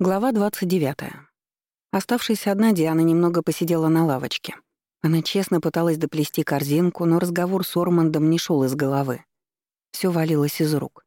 Глава 29. Оставшись одна, Диана немного посидела на лавочке. Она честно пыталась доплести корзинку, но разговор с Ормандом не шел из головы. Все валилось из рук.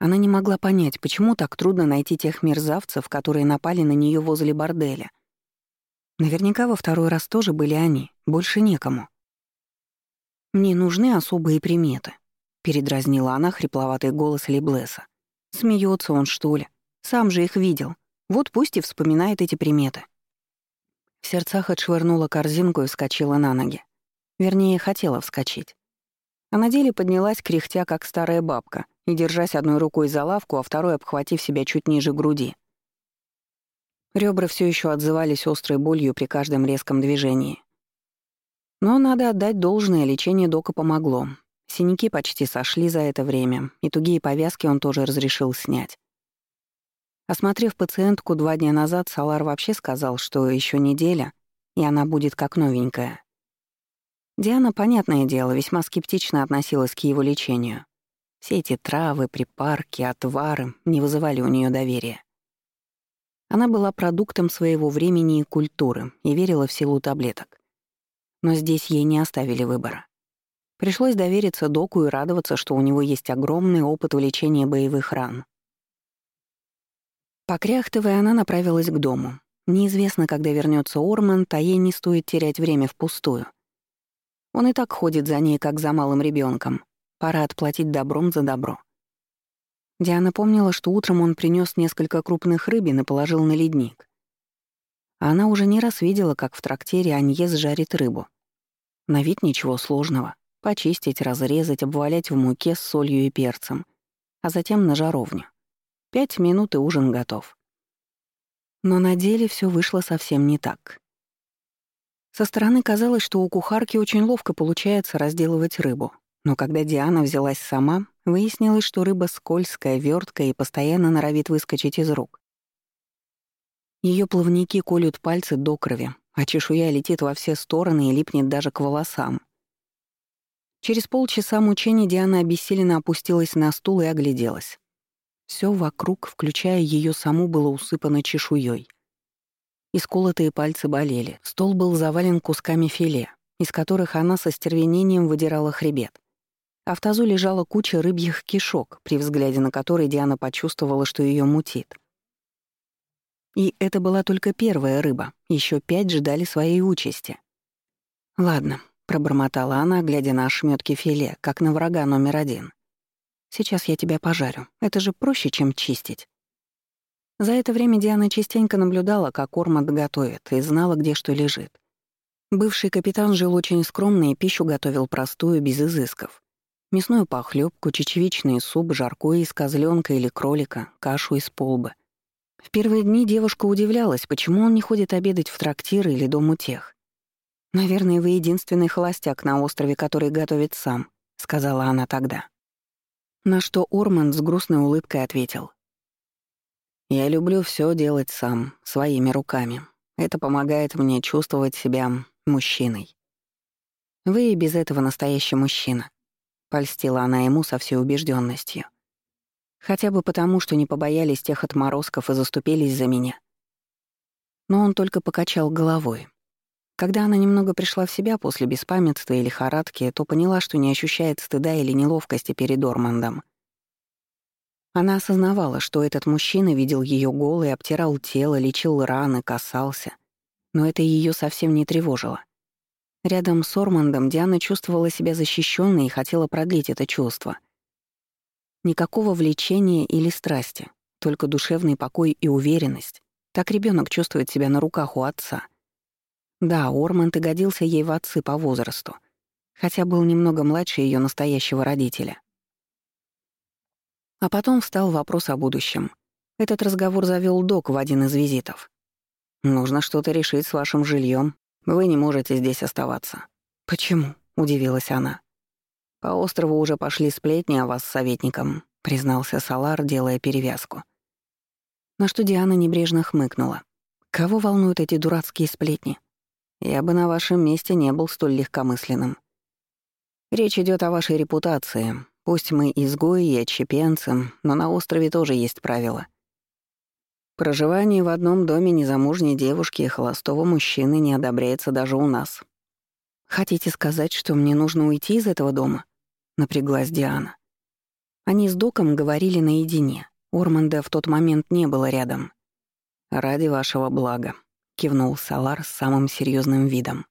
Она не могла понять, почему так трудно найти тех мерзавцев, которые напали на нее возле борделя. Наверняка во второй раз тоже были они, больше некому. «Мне нужны особые приметы», — передразнила она хрипловатый голос Леблеса. Смеется он, что ли? Сам же их видел. Вот пусть и вспоминает эти приметы. В сердцах отшвырнула корзинку и вскочила на ноги. Вернее, хотела вскочить. А на деле поднялась, кряхтя, как старая бабка, и держась одной рукой за лавку, а второй обхватив себя чуть ниже груди. Ребра все еще отзывались острой болью при каждом резком движении. Но надо отдать должное, лечение Дока помогло. Синяки почти сошли за это время, и тугие повязки он тоже разрешил снять. Осмотрев пациентку два дня назад, Салар вообще сказал, что еще неделя, и она будет как новенькая. Диана, понятное дело, весьма скептично относилась к его лечению. Все эти травы, припарки, отвары не вызывали у нее доверия. Она была продуктом своего времени и культуры и верила в силу таблеток. Но здесь ей не оставили выбора. Пришлось довериться доку и радоваться, что у него есть огромный опыт в лечении боевых ран. Покряхтывая, она направилась к дому. Неизвестно, когда вернется Орманд, а ей не стоит терять время впустую. Он и так ходит за ней, как за малым ребенком. Пора отплатить добром за добро. Диана помнила, что утром он принес несколько крупных рыбин и положил на ледник. Она уже не раз видела, как в трактире Аньес жарит рыбу. На вид ничего сложного. Почистить, разрезать, обвалять в муке с солью и перцем, а затем на жаровню. Пять минут и ужин готов. Но на деле все вышло совсем не так. Со стороны казалось, что у кухарки очень ловко получается разделывать рыбу. Но когда Диана взялась сама, выяснилось, что рыба скользкая, верткая и постоянно норовит выскочить из рук. Ее плавники колют пальцы до крови, а чешуя летит во все стороны и липнет даже к волосам. Через полчаса мучений Диана обессиленно опустилась на стул и огляделась. Все вокруг, включая ее саму, было усыпано чешуей. Исколотые пальцы болели, стол был завален кусками филе, из которых она со стервенением выдирала хребет. А в тазу лежала куча рыбьих кишок, при взгляде на которые Диана почувствовала, что ее мутит. И это была только первая рыба, еще пять ждали своей участи. «Ладно», — пробормотала она, глядя на ошметки филе, как на врага номер один. Сейчас я тебя пожарю. Это же проще, чем чистить». За это время Диана частенько наблюдала, как Орманд готовит, и знала, где что лежит. Бывший капитан жил очень скромно и пищу готовил простую, без изысков. Мясную похлебку, чечевичный суп, жаркое из козленка или кролика, кашу из полбы. В первые дни девушка удивлялась, почему он не ходит обедать в трактир или дом у тех. «Наверное, вы единственный холостяк на острове, который готовит сам», — сказала она тогда. На что Орманд с грустной улыбкой ответил. «Я люблю все делать сам, своими руками. Это помогает мне чувствовать себя мужчиной. Вы и без этого настоящий мужчина», — польстила она ему со всей убежденностью. «Хотя бы потому, что не побоялись тех отморозков и заступились за меня». Но он только покачал головой. Когда она немного пришла в себя после беспамятства и лихорадки, то поняла, что не ощущает стыда или неловкости перед Ормандом. Она осознавала, что этот мужчина видел ее голой, обтирал тело, лечил раны, касался. Но это ее совсем не тревожило. Рядом с Ормандом Диана чувствовала себя защищенной и хотела продлить это чувство. Никакого влечения или страсти, только душевный покой и уверенность. Так ребенок чувствует себя на руках у отца — да, Орманд и годился ей в отцы по возрасту, хотя был немного младше ее настоящего родителя. А потом встал вопрос о будущем. Этот разговор завел док в один из визитов. «Нужно что-то решить с вашим жильем. Вы не можете здесь оставаться». «Почему?» — удивилась она. «По острову уже пошли сплетни о вас с советником», — признался Салар, делая перевязку. На что Диана небрежно хмыкнула. «Кого волнуют эти дурацкие сплетни? Я бы на вашем месте не был столь легкомысленным. Речь идет о вашей репутации. Пусть мы изгои и отщепенцы, но на острове тоже есть правила. Проживание в одном доме незамужней девушки и холостого мужчины не одобряется даже у нас. Хотите сказать, что мне нужно уйти из этого дома? Напряглась Диана. Они с Доком говорили наедине. Орманда в тот момент не было рядом. «Ради вашего блага», — кивнул Салар с самым серьезным видом.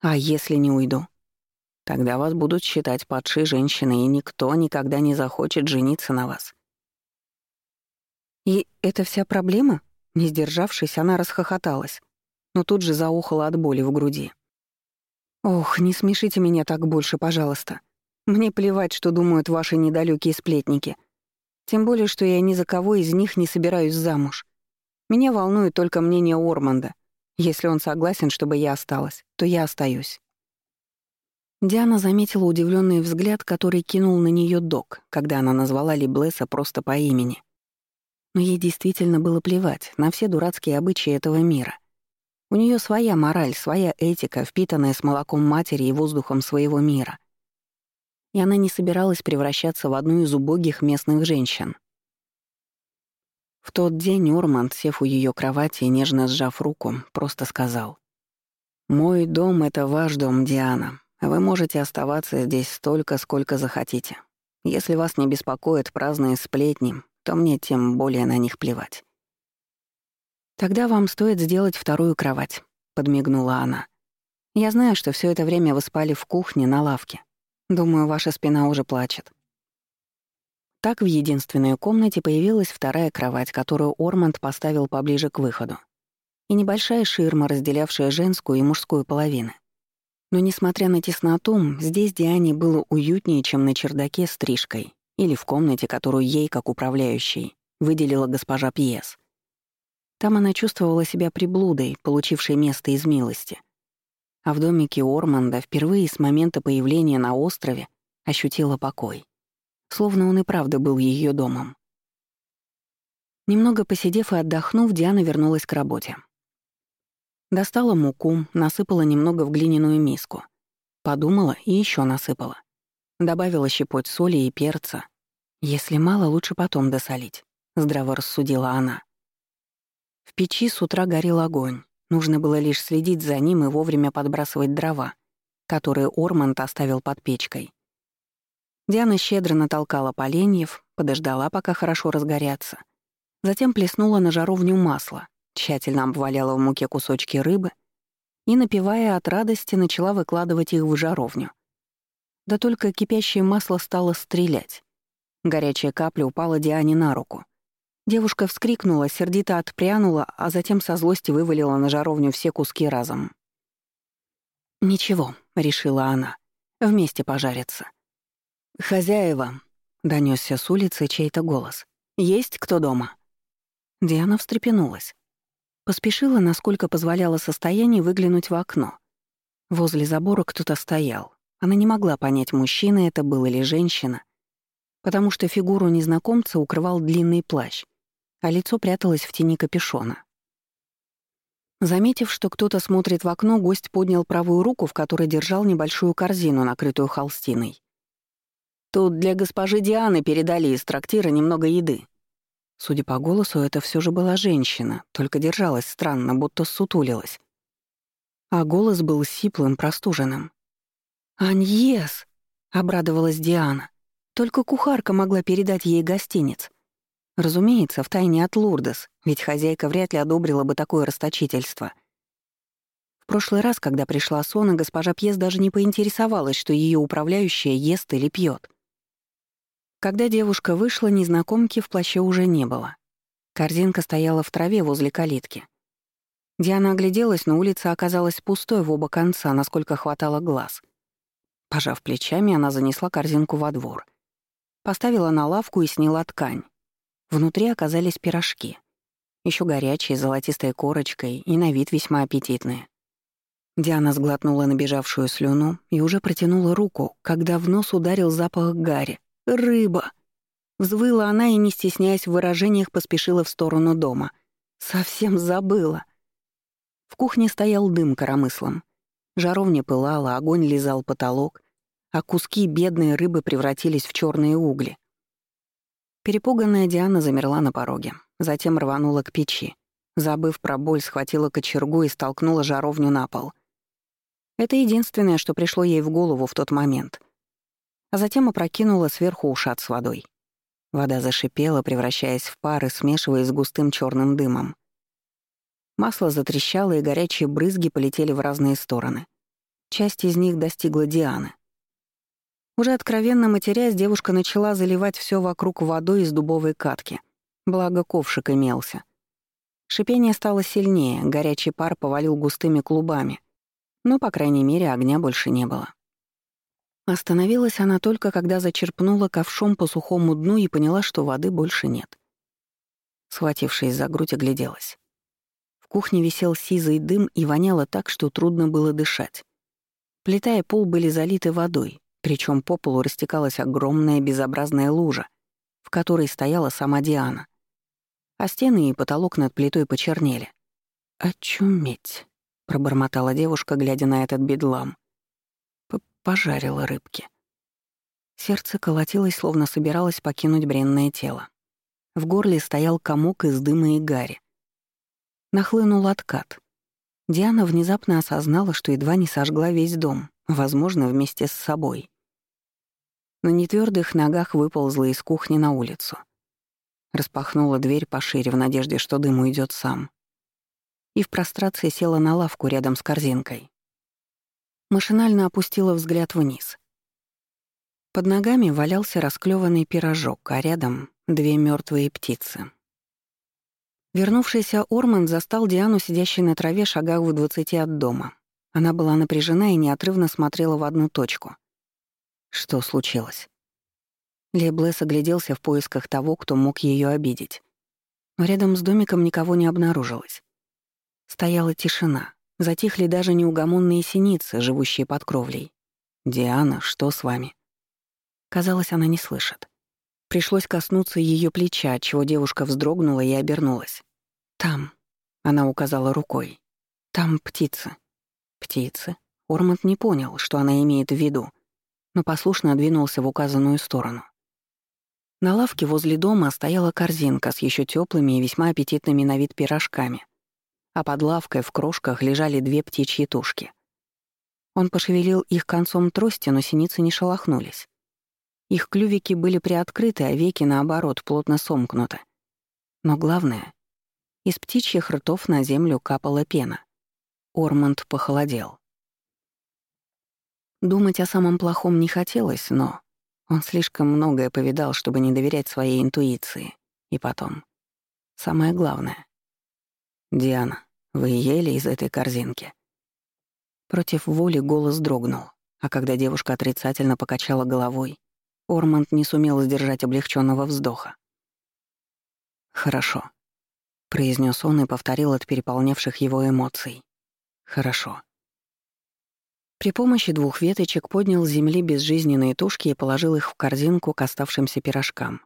«А если не уйду?» «Тогда вас будут считать падшей женщиной, и никто никогда не захочет жениться на вас». «И это вся проблема?» Не сдержавшись, она расхохоталась, но тут же заухала от боли в груди. «Ох, не смешите меня так больше, пожалуйста. Мне плевать, что думают ваши недалекие сплетники. Тем более, что я ни за кого из них не собираюсь замуж. Меня волнует только мнение Орманда. Если он согласен, чтобы я осталась, то я остаюсь. Диана заметила удивленный взгляд, который кинул на нее док, когда она назвала Либлеса просто по имени. Но ей действительно было плевать на все дурацкие обычаи этого мира. У нее своя мораль, своя этика, впитанная с молоком матери и воздухом своего мира. И она не собиралась превращаться в одну из убогих местных женщин. В тот день Орманд, сев у ее кровати и нежно сжав руку, просто сказал. «Мой дом — это ваш дом, Диана. Вы можете оставаться здесь столько, сколько захотите. Если вас не беспокоят праздные сплетни, то мне тем более на них плевать». «Тогда вам стоит сделать вторую кровать», — подмигнула она. «Я знаю, что все это время вы спали в кухне на лавке. Думаю, ваша спина уже плачет. Так в единственной комнате появилась вторая кровать, которую Орманд поставил поближе к выходу, и небольшая ширма, разделявшая женскую и мужскую половины. Но несмотря на тесноту, здесь Диане было уютнее, чем на чердаке с стрижкой или в комнате, которую ей, как управляющей, выделила госпожа Пьес. Там она чувствовала себя приблудой, получившей место из милости. А в домике Орманда впервые с момента появления на острове ощутила покой словно он и правда был ее домом. Немного посидев и отдохнув, Диана вернулась к работе. Достала муку, насыпала немного в глиняную миску. Подумала и еще насыпала. Добавила щепоть соли и перца. Если мало, лучше потом досолить, здраво рассудила она. В печи с утра горел огонь. Нужно было лишь следить за ним и вовремя подбрасывать дрова, которые Орманд оставил под печкой. Диана щедро натолкала поленьев, подождала, пока хорошо разгорятся. Затем плеснула на жаровню масло, тщательно обваляла в муке кусочки рыбы и, напивая от радости, начала выкладывать их в жаровню. Да только кипящее масло стало стрелять. Горячая капля упала Диане на руку. Девушка вскрикнула, сердито отпрянула, а затем со злости вывалила на жаровню все куски разом. «Ничего», — решила она, — «вместе пожарятся». «Хозяева», — донесся с улицы чей-то голос. «Есть кто дома?» Диана встрепенулась. Поспешила, насколько позволяло состояние, выглянуть в окно. Возле забора кто-то стоял. Она не могла понять, мужчина это был или женщина, потому что фигуру незнакомца укрывал длинный плащ, а лицо пряталось в тени капюшона. Заметив, что кто-то смотрит в окно, гость поднял правую руку, в которой держал небольшую корзину, накрытую холстиной. Тут для госпожи Дианы передали из трактира немного еды. Судя по голосу, это все же была женщина, только держалась странно, будто сутулилась. А голос был сиплым, простуженным. «Аньес!» — обрадовалась Диана. Только кухарка могла передать ей гостиниц. Разумеется, втайне от Лурдес, ведь хозяйка вряд ли одобрила бы такое расточительство. В прошлый раз, когда пришла Сона, госпожа Пьес даже не поинтересовалась, что ее управляющая ест или пьет. Когда девушка вышла, незнакомки в плаще уже не было. Корзинка стояла в траве возле калитки. Диана огляделась, но улица оказалась пустой в оба конца, насколько хватало глаз. Пожав плечами, она занесла корзинку во двор. Поставила на лавку и сняла ткань. Внутри оказались пирожки. еще горячие, золотистой корочкой и на вид весьма аппетитные. Диана сглотнула набежавшую слюну и уже протянула руку, когда в нос ударил запах гари, Рыба!» Взвыла она и, не стесняясь в выражениях, поспешила в сторону дома. Совсем забыла. В кухне стоял дым коромыслом. Жаровня пылала, огонь лизал потолок, а куски бедной рыбы превратились в черные угли. Перепуганная Диана замерла на пороге. затем рванула к печи. Забыв про боль, схватила кочергу и столкнула жаровню на пол. Это единственное, что пришло ей в голову в тот момент. А затем опрокинула сверху ушат с водой. Вода зашипела, превращаясь в пар и смешиваясь с густым черным дымом. Масло затрещало, и горячие брызги полетели в разные стороны. Часть из них достигла Дианы. Уже откровенно матерясь, девушка начала заливать все вокруг водой из дубовой катки. Благо ковшик имелся. Шипение стало сильнее, горячий пар повалил густыми клубами. Но, по крайней мере, огня больше не было. Остановилась она только, когда зачерпнула ковшом по сухому дну и поняла, что воды больше нет. Схватившись за грудь, огляделась. В кухне висел сизый дым и воняло так, что трудно было дышать. Плита и пол были залиты водой, причем по полу растекалась огромная безобразная лужа, в которой стояла сама Диана. А стены и потолок над плитой почернели. «Очуметь», — пробормотала девушка, глядя на этот бедлам. Пожарила рыбки. Сердце колотилось, словно собиралось покинуть бренное тело. В горле стоял комок из дыма и гари. Нахлынул откат. Диана внезапно осознала, что едва не сожгла весь дом, возможно, вместе с собой. На нетвёрдых ногах выползла из кухни на улицу. Распахнула дверь пошире в надежде, что дым уйдет сам. И в прострации села на лавку рядом с корзинкой. Машинально опустила взгляд вниз. Под ногами валялся расклеванный пирожок, а рядом — две мертвые птицы. Вернувшийся Орман застал Диану, сидящей на траве шагах в двадцати от дома. Она была напряжена и неотрывно смотрела в одну точку. Что случилось? Леблес огляделся в поисках того, кто мог ее обидеть. Рядом с домиком никого не обнаружилось. Стояла тишина. Затихли даже неугомонные синицы, живущие под кровлей. «Диана, что с вами?» Казалось, она не слышит. Пришлось коснуться ее плеча, отчего девушка вздрогнула и обернулась. «Там», — она указала рукой, — «там птицы». «Птицы?» Орманд не понял, что она имеет в виду, но послушно двинулся в указанную сторону. На лавке возле дома стояла корзинка с еще теплыми и весьма аппетитными на вид пирожками, а под лавкой в крошках лежали две птичьи тушки. Он пошевелил их концом трости, но синицы не шелохнулись. Их клювики были приоткрыты, а веки, наоборот, плотно сомкнуты. Но главное, из птичьих ртов на землю капала пена. Ормонд похолодел. Думать о самом плохом не хотелось, но он слишком многое повидал, чтобы не доверять своей интуиции. И потом. Самое главное. «Диана, вы ели из этой корзинки?» Против воли голос дрогнул, а когда девушка отрицательно покачала головой, Ормонд не сумел сдержать облегченного вздоха. «Хорошо», — произнес он и повторил от переполнявших его эмоций. «Хорошо». При помощи двух веточек поднял с земли безжизненные тушки и положил их в корзинку к оставшимся пирожкам.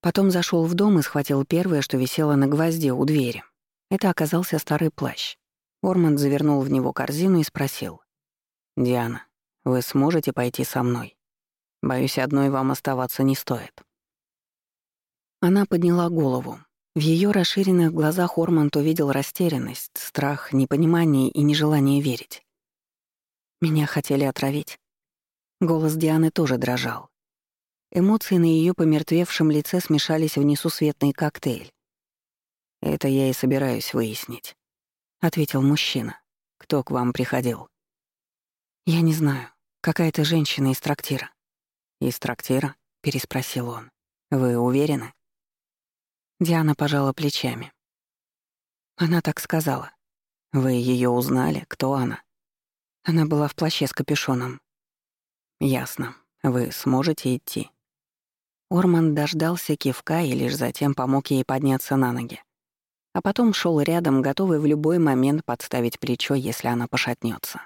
Потом зашел в дом и схватил первое, что висело на гвозде у двери. Это оказался старый плащ. Орманд завернул в него корзину и спросил. «Диана, вы сможете пойти со мной? Боюсь, одной вам оставаться не стоит». Она подняла голову. В ее расширенных глазах Орманд увидел растерянность, страх, непонимание и нежелание верить. Меня хотели отравить. Голос Дианы тоже дрожал. Эмоции на ее помертвевшем лице смешались в несусветный коктейль. «Это я и собираюсь выяснить», — ответил мужчина. «Кто к вам приходил?» «Я не знаю. Какая-то женщина из трактира». «Из трактира?» — переспросил он. «Вы уверены?» Диана пожала плечами. Она так сказала. Вы ее узнали? Кто она? Она была в плаще с капюшоном. Ясно. Вы сможете идти. Орман дождался кивка и лишь затем помог ей подняться на ноги. А потом шел рядом, готовый в любой момент подставить плечо, если она пошатнется.